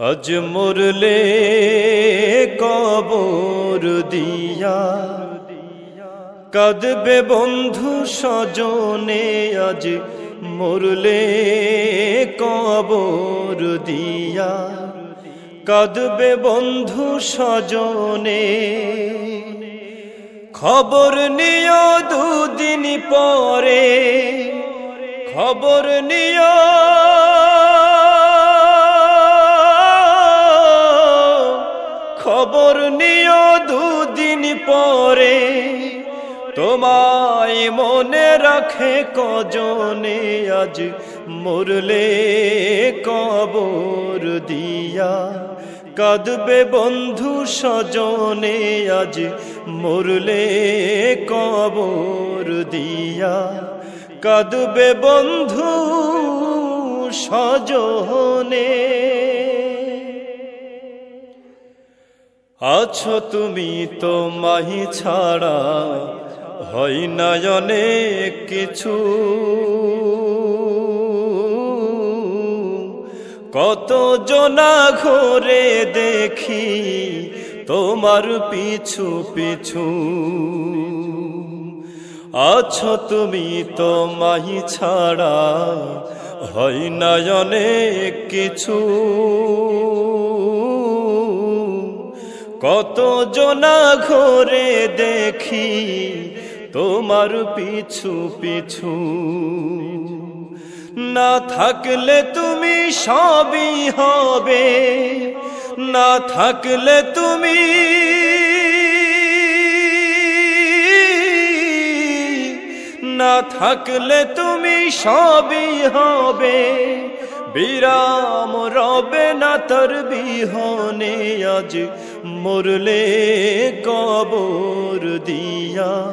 আজ মরলে কবর দিয়া কাঁদবে বন্ধু স্বজনে আজ মরলে কবর দিয়া কাঁদবে বন্ধু স্বজনে খবর নিও দুদিন পরে খবর নিও খবর নিও দুদিন পরে। তোমায় মনে রাখে কজনে আজ মরলে কবর দিয়া। কাঁদবে বন্ধু স্বজনে আজ মরলে কবর দিয়া। কাঁদবে বন্ধু স্বজনে আছো তুমি তো মাহি ছাড়া, হয় না অনেক কিছু। কত জনা ঘরে দেখি তোমার পিছু পিছু। আছো তুমি তো মাহি ছাড়া, হয় না অনেক কিছু। কত জনা ঘরে দেখি তোমার পিছু পিছু। না থাকলে তুমি সবই হবে, না থাকলে তুমি না থাকলে তুমি সবই হবে। বিরাম রবে না তর বিহনে আজ। মরলে কবর দিয়া।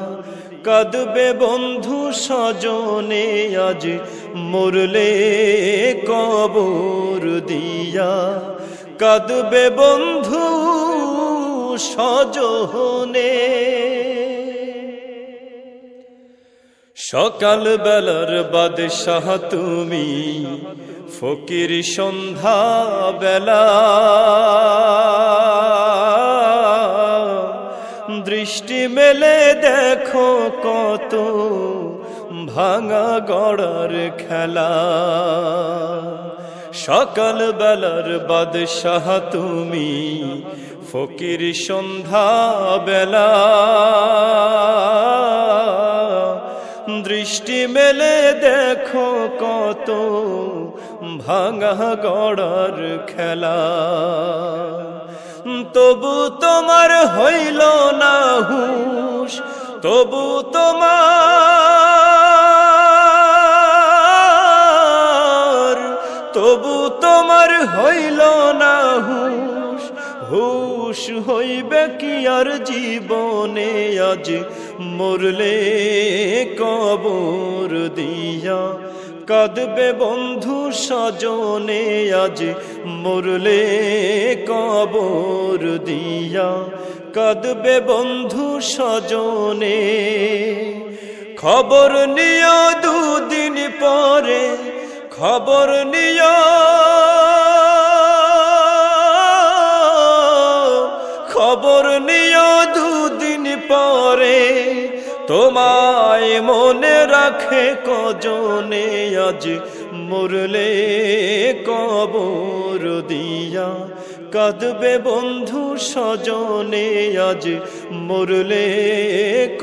কাঁদবে বন্ধু স্বজনে আজ। মরলে কবর দিয়া। কাঁদবে বন্ধু সজনে সকাল বেলার বাদশাহ তুমি। ফকির সন্ধ্যা বেলা। দৃষ্টি মেলে দেখো কত ভাঙা গড়ার খেলা। সকাল বেলার বাদশাহ তুমি ফকির সন্ধ্যা বেলা। দৃষ্টি মেলে দেখো কত ভাঙা গড়ার খেলা। তবু তোমার হইল না হুশ, তবু তোমার তবু তোমার হইল না হুশ হুশ হইবে কি আর জীবনে আজ মরলে কবর দিয়া? কাঁদবে বন্ধু সজনে আজ, মরলে কবর দিয়া। কাঁদবে বন্ধু সজনে, খবর নিও দুদিন পরে, খবর নিও। খবর নিও দুদিন পরে তোমায় মনে রাখে কজনে আজ মরলে কবর দিয়া। কাঁদবে বন্ধু স্বজনে আজ মরলে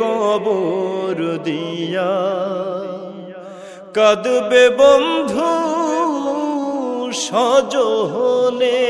কবর দিয়া। কাঁদবে বন্ধু সজনে